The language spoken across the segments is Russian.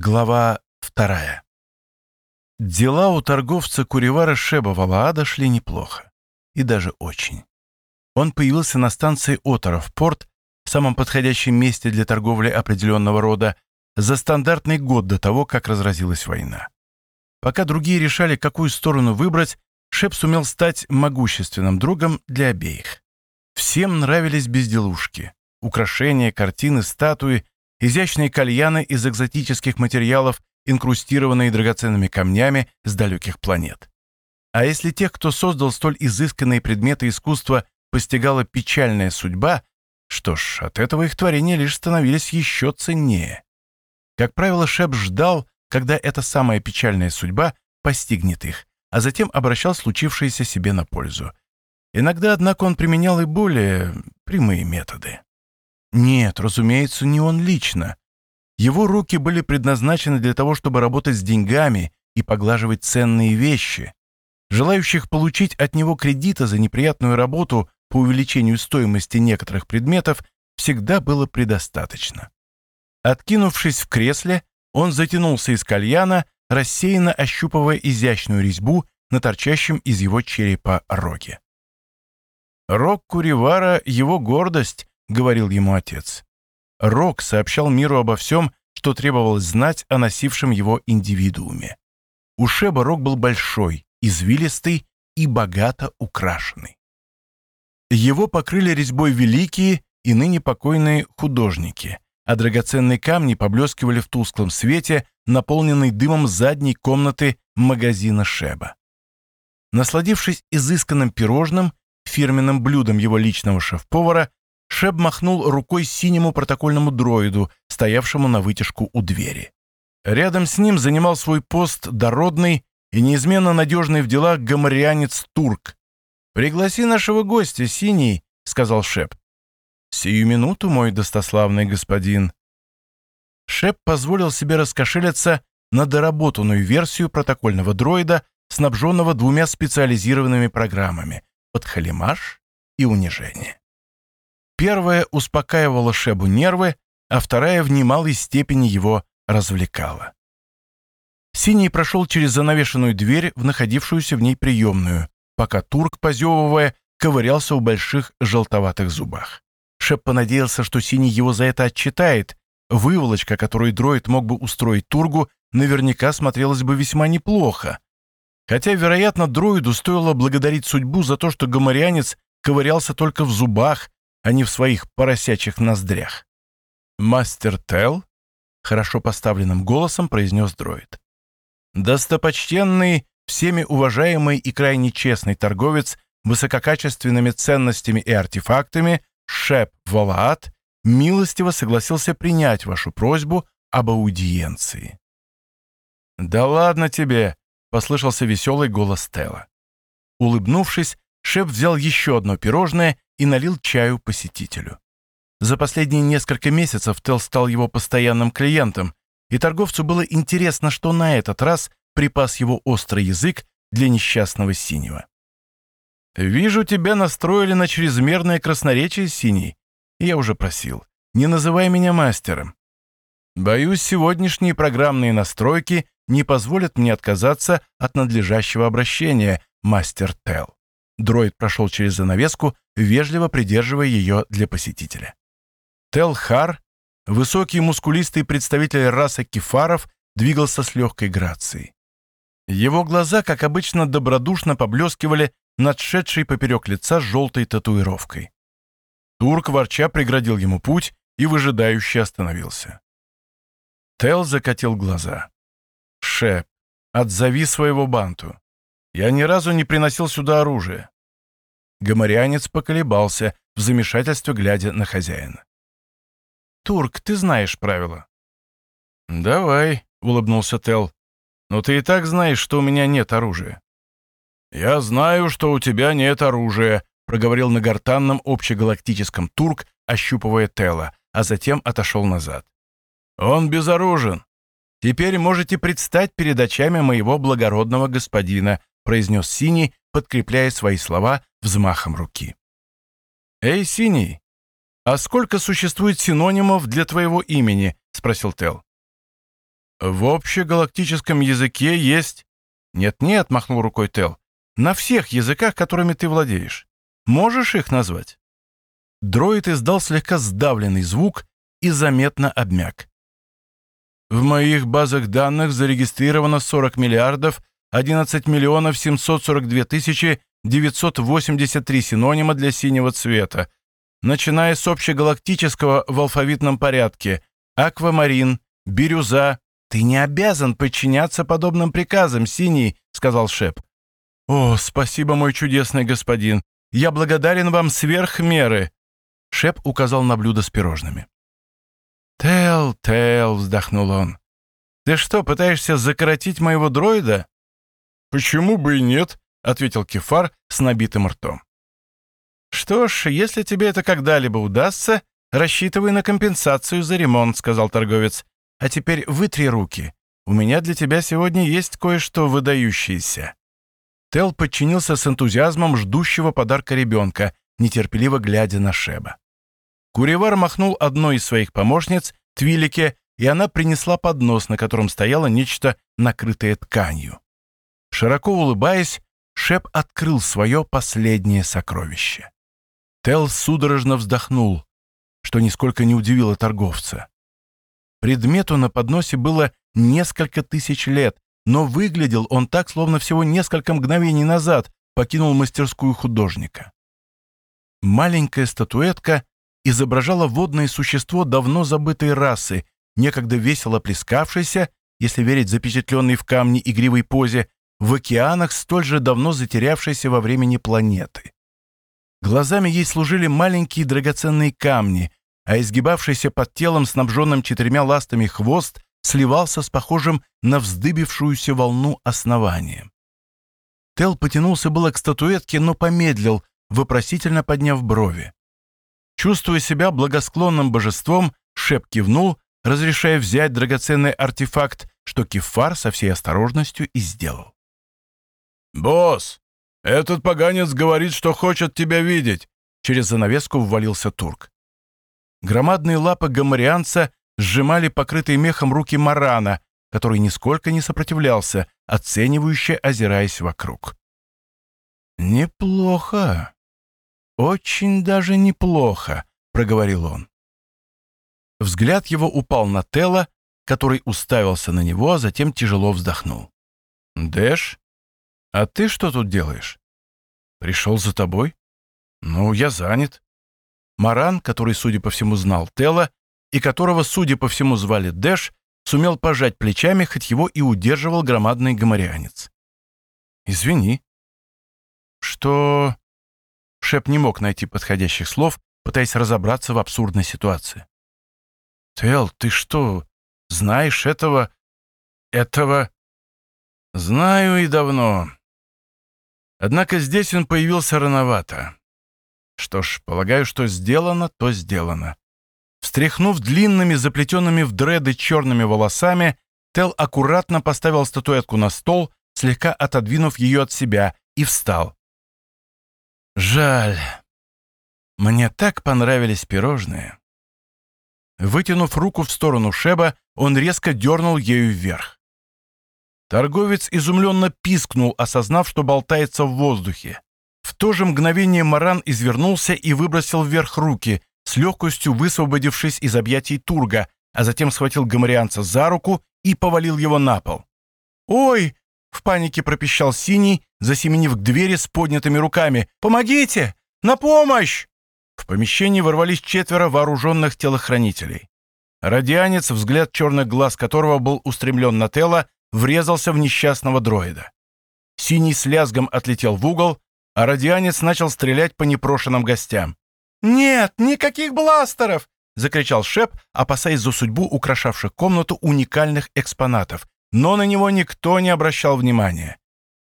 Глава вторая. Дела у торговца Куривара Шеба Валаада шли неплохо. И даже очень. Он появился на станции Оторов порт, в самом подходящем месте для торговли определенного рода, за стандартный год до того, как разразилась война. Пока другие решали, какую сторону выбрать, Шеп сумел стать могущественным другом для обеих. Всем нравились безделушки. Украшения, картины, статуи — изящные кальяны из экзотических материалов, инкрустированные драгоценными камнями с далеких планет. А если тех, кто создал столь изысканные предметы искусства, постигала печальная судьба, что ж, от этого их творения лишь становились еще ценнее. Как правило, Шеп ждал, когда эта самая печальная судьба постигнет их, а затем обращал случившееся себе на пользу. Иногда, однако, он применял и более прямые методы. Нет, разумеется, не он лично. Его руки были предназначены для того, чтобы работать с деньгами и поглаживать ценные вещи. Желающих получить от него кредита за неприятную работу по увеличению стоимости некоторых предметов всегда было предостаточно. Откинувшись в кресле, он затянулся из кальяна, рассеянно ощупывая изящную резьбу на торчащем из его черепа роге. Рог Куривара — его гордость, — говорил ему отец. Рок сообщал миру обо всем, что требовалось знать о носившем его индивидууме. У Шеба рог был большой, извилистый и богато украшенный. Его покрыли резьбой великие и ныне покойные художники, а драгоценные камни поблескивали в тусклом свете, наполненной дымом задней комнаты магазина Шеба. Насладившись изысканным пирожным, фирменным блюдом его личного шеф-повара, Шеб махнул рукой синему протокольному дроиду, стоявшему на вытяжку у двери. Рядом с ним занимал свой пост дородный и неизменно надежный в делах гоморианец Турк. «Пригласи нашего гостя, Синий», — сказал Шеп. «Сию минуту, мой достославный господин». Шеп позволил себе раскошелиться на доработанную версию протокольного дроида, снабженного двумя специализированными программами — подхалимаш и унижение. Первая успокаивала Шебу нервы, а вторая в немалой степени его развлекала. Синий прошел через занавешенную дверь в находившуюся в ней приемную, пока турк, позевывая, ковырялся в больших желтоватых зубах. Шеп понадеялся, что Синий его за это отчитает. Выволочка, которую дроид мог бы устроить Тургу, наверняка смотрелась бы весьма неплохо. Хотя, вероятно, дроиду стоило благодарить судьбу за то, что гоморианец ковырялся только в зубах, а не в своих поросячьих ноздрях. «Мастер Тел?» — хорошо поставленным голосом произнес дроид. «Достопочтенный, всеми уважаемый и крайне честный торговец высококачественными ценностями и артефактами Шеп Валаат милостиво согласился принять вашу просьбу об аудиенции». «Да ладно тебе!» — послышался веселый голос Тела. Улыбнувшись, Шеп взял еще одно пирожное и налил чаю посетителю. За последние несколько месяцев Тел стал его постоянным клиентом, и торговцу было интересно, что на этот раз припас его острый язык для несчастного синего. «Вижу, тебя настроили на чрезмерное красноречие, синий. Я уже просил, не называй меня мастером. Боюсь, сегодняшние программные настройки не позволят мне отказаться от надлежащего обращения, мастер Тел». Дроид прошел через занавеску, вежливо придерживая ее для посетителя. Телхар, высокий мускулистый представитель расы кефаров, двигался с легкой грацией. Его глаза, как обычно, добродушно поблескивали над шедшей поперек лица желтой татуировкой. Турк ворча преградил ему путь и выжидающе остановился. Тел закатил глаза. «Шеп, отзови своего банту. Я ни разу не приносил сюда оружие». Гоморянец поколебался, в замешательстве глядя на хозяина. «Турк, ты знаешь правила». «Давай», — улыбнулся Тел. «Но ты и так знаешь, что у меня нет оружия». «Я знаю, что у тебя нет оружия», — проговорил на гортанном общегалактическом Турк, ощупывая Тела, а затем отошел назад. «Он безоружен. Теперь можете предстать перед очами моего благородного господина, произнес Синий, подкрепляя свои слова взмахом руки. «Эй, Синий, а сколько существует синонимов для твоего имени?» — спросил Тел. В общегалактическом языке есть... Нет-нет, махнул рукой Тел. На всех языках, которыми ты владеешь. Можешь их назвать? Дроид издал слегка сдавленный звук и заметно обмяк. В моих базах данных зарегистрировано 40 миллиардов 11 миллионов 742 тысячи 983 синонима для синего цвета, начиная с общегалактического в алфавитном порядке аквамарин, бирюза. «Ты не обязан подчиняться подобным приказам, Синий», — сказал Шеп. «О, спасибо, мой чудесный господин. Я благодарен вам сверх меры». Шеп указал на блюдо с пирожными. «Тел, Тел», — вздохнул он. «Ты что, пытаешься закоротить моего дроида?» «Почему бы и нет?» — ответил Кефар с набитым ртом. «Что ж, если тебе это когда-либо удастся, рассчитывай на компенсацию за ремонт», — сказал торговец. «А теперь вытри руки. У меня для тебя сегодня есть кое-что выдающееся». Тел подчинился с энтузиазмом ждущего подарка ребенка, нетерпеливо глядя на Шеба. Куревар махнул одной из своих помощниц, Твилике, и она принесла поднос, на котором стояло нечто, накрытое тканью. Широко улыбаясь, Шеп открыл свое последнее сокровище. Тел судорожно вздохнул, что нисколько не удивило торговца. Предмету на подносе было несколько тысяч лет, но выглядел он так, словно всего несколько мгновений назад покинул мастерскую художника. Маленькая статуэтка изображала водное существо давно забытой расы, некогда весело плескавшееся, если верить запечатленной в камне игривой позе, в океанах, столь же давно затерявшейся во времени планеты. Глазами ей служили маленькие драгоценные камни, а изгибавшийся под телом, снабженным четырьмя ластами хвост, сливался с похожим на вздыбившуюся волну основанием. Тел потянулся было к статуэтке, но помедлил, вопросительно подняв брови. Чувствуя себя благосклонным божеством, Шеп кивнул, разрешая взять драгоценный артефакт, что Кефар со всей осторожностью и сделал. «Босс, этот поганец говорит, что хочет тебя видеть!» Через занавеску ввалился турк. Громадные лапы гамарианца сжимали покрытые мехом руки Марана, который нисколько не сопротивлялся, оценивающе озираясь вокруг. «Неплохо. Очень даже неплохо», — проговорил он. Взгляд его упал на Тела, который уставился на него, а затем тяжело вздохнул. «Дэш, а ты что тут делаешь? Пришел за тобой? Ну, я занят. Маран, который, судя по всему, знал Тела, и которого, судя по всему, звали Дэш, сумел пожать плечами, хоть его и удерживал громадный гоморианец. «Извини». «Что...» Шеп не мог найти подходящих слов, пытаясь разобраться в абсурдной ситуации. «Тел, ты что, знаешь этого... этого...» «Знаю и давно. Однако здесь он появился рановато. Что ж, полагаю, что сделано, то сделано. Встряхнув длинными, заплетенными в дреды черными волосами, Тел аккуратно поставил статуэтку на стол, слегка отодвинув ее от себя, и встал. «Жаль. Мне так понравились пирожные». Вытянув руку в сторону Шеба, он резко дернул ею вверх. Торговец изумленно пискнул, осознав, что болтается в воздухе. В то же мгновение Маран извернулся и выбросил вверх руки, с легкостью высвободившись из объятий Турга, а затем схватил гамарианца за руку и повалил его на пол. «Ой!» — в панике пропищал Синий, засеменив к двери с поднятыми руками. «Помогите! На помощь!» В помещении ворвались четверо вооруженных телохранителей. Радианец, взгляд черных глаз которого был устремлен на тело, врезался в несчастного дроида. Синий с лязгом отлетел в угол, а радианец начал стрелять по непрошенным гостям. «Нет, никаких бластеров!» — закричал Шеп, опасаясь за судьбу украшавших комнату уникальных экспонатов, но на него никто не обращал внимания.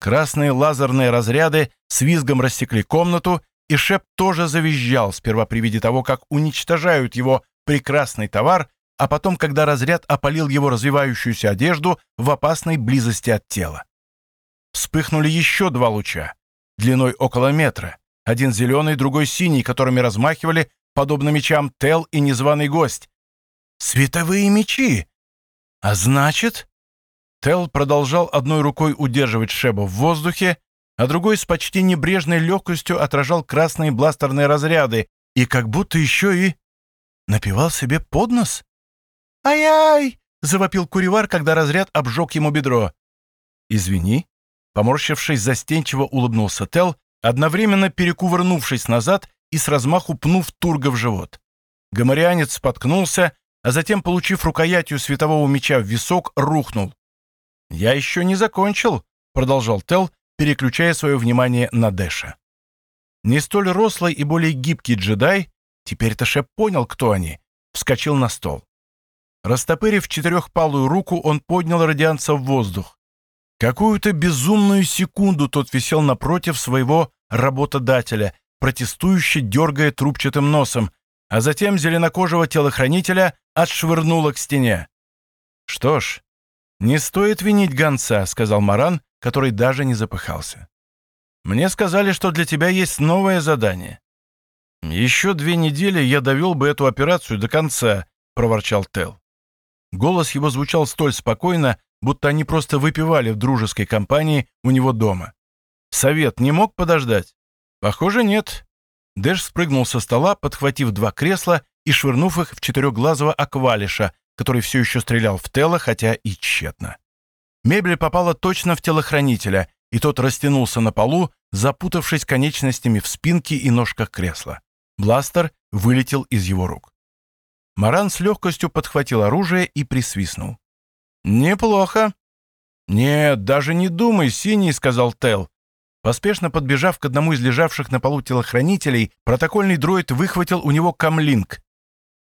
Красные лазерные разряды с визгом рассекли комнату, и Шеп тоже завизжал, сперва при виде того, как уничтожают его прекрасный товар, а потом, когда разряд опалил его развивающуюся одежду в опасной близости от тела. Вспыхнули еще два луча, длиной около метра, один зеленый, другой синий, которыми размахивали, подобно мечам, Тел и незваный гость. «Световые мечи!» А значит...» Тел продолжал одной рукой удерживать Шеба в воздухе, а другой с почти небрежной легкостью отражал красные бластерные разряды и как будто еще и напевал себе под нос. «Ай-ай!» — завопил куревар, когда разряд обжег ему бедро. «Извини», — поморщившись, застенчиво улыбнулся Тел, одновременно перекувырнувшись назад и с размаху пнув Турга в живот. Гоморианец споткнулся, а затем, получив рукоятью светового меча в висок, рухнул. «Я еще не закончил», — продолжал Тел, переключая свое внимание на Дэша. Не столь рослый и более гибкий джедай, теперь-то Шеп понял, кто они, вскочил на стол. Растопырив четырехпалую руку, он поднял радианца в воздух. Какую-то безумную секунду тот висел напротив своего работодателя, протестующе дергая трубчатым носом, а затем зеленокожего телохранителя отшвырнуло к стене. «Что ж, не стоит винить гонца», — сказал Маран, который даже не запыхался. «Мне сказали, что для тебя есть новое задание». «Еще две недели я довел бы эту операцию до конца», — проворчал Тел. Голос его звучал столь спокойно, будто они просто выпивали в дружеской компании у него дома. «Совет не мог подождать?» «Похоже, нет». Дэш спрыгнул со стола, подхватив два кресла и швырнув их в четырехглазого аквалиша, который все еще стрелял в Тела, хотя и тщетно. Мебель попала точно в телохранителя, и тот растянулся на полу, запутавшись конечностями в спинке и ножках кресла. Бластер вылетел из его рук. Маран с легкостью подхватил оружие и присвистнул. «Неплохо». «Нет, даже не думай, Синий», — сказал Тел. Поспешно подбежав к одному из лежавших на полу телохранителей, протокольный дроид выхватил у него камлинг.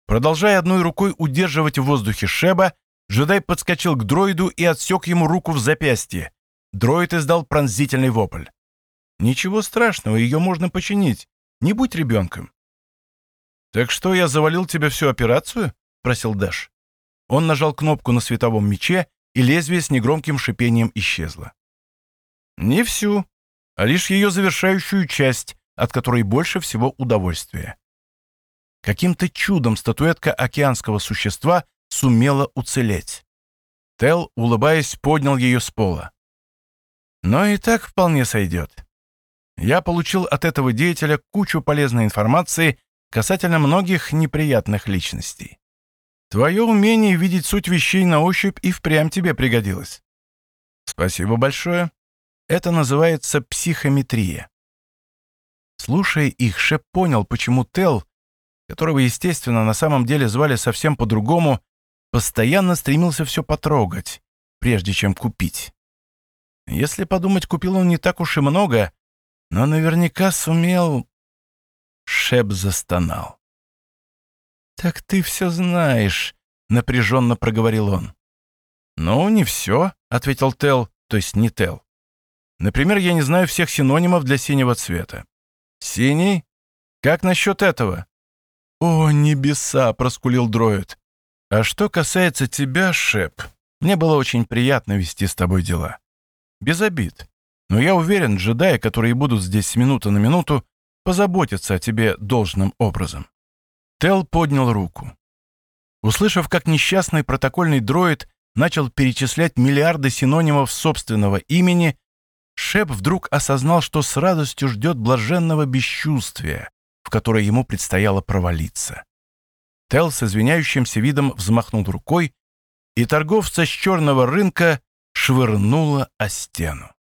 Продолжая одной рукой удерживать в воздухе Шеба, Джедай подскочил к дроиду и отсек ему руку в запястье. Дроид издал пронзительный вопль. «Ничего страшного, ее можно починить. Не будь ребенком». «Так что, я завалил тебе всю операцию?» — просил Дэш. Он нажал кнопку на световом мече, и лезвие с негромким шипением исчезло. «Не всю, а лишь ее завершающую часть, от которой больше всего удовольствия». Каким-то чудом статуэтка океанского существа сумела уцелеть. Тел, улыбаясь, поднял ее с пола. Но и так вполне сойдет. Я получил от этого деятеля кучу полезной информации касательно многих неприятных личностей. Твое умение видеть суть вещей на ощупь и впрямь тебе пригодилось. Спасибо большое. Это называется психометрия. Слушая их, Шеп понял, почему Тел, которого, естественно, на самом деле звали совсем по-другому, постоянно стремился все потрогать, прежде чем купить. Если подумать, купил он не так уж и много, но наверняка сумел... Шеп застонал. «Так ты все знаешь», — напряженно проговорил он. «Ну, не все», — ответил Тел, то есть не Тел. «Например, я не знаю всех синонимов для синего цвета. Синий? Как насчет этого?» «О, небеса!» — проскулил дроид. А что касается тебя, Шеп, мне было очень приятно вести с тобой дела. Без обид. Но я уверен, джедаи, которые будут здесь с минуты на минуту, позаботятся о тебе должным образом. Тел поднял руку. Услышав, как несчастный протокольный дроид начал перечислять миллиарды синонимов собственного имени, Шеп вдруг осознал, что с радостью ждет блаженного бесчувствия, в которое ему предстояло провалиться. Тел с извиняющимся видом взмахнул рукой, и торговца с черного рынка швырнула о стену.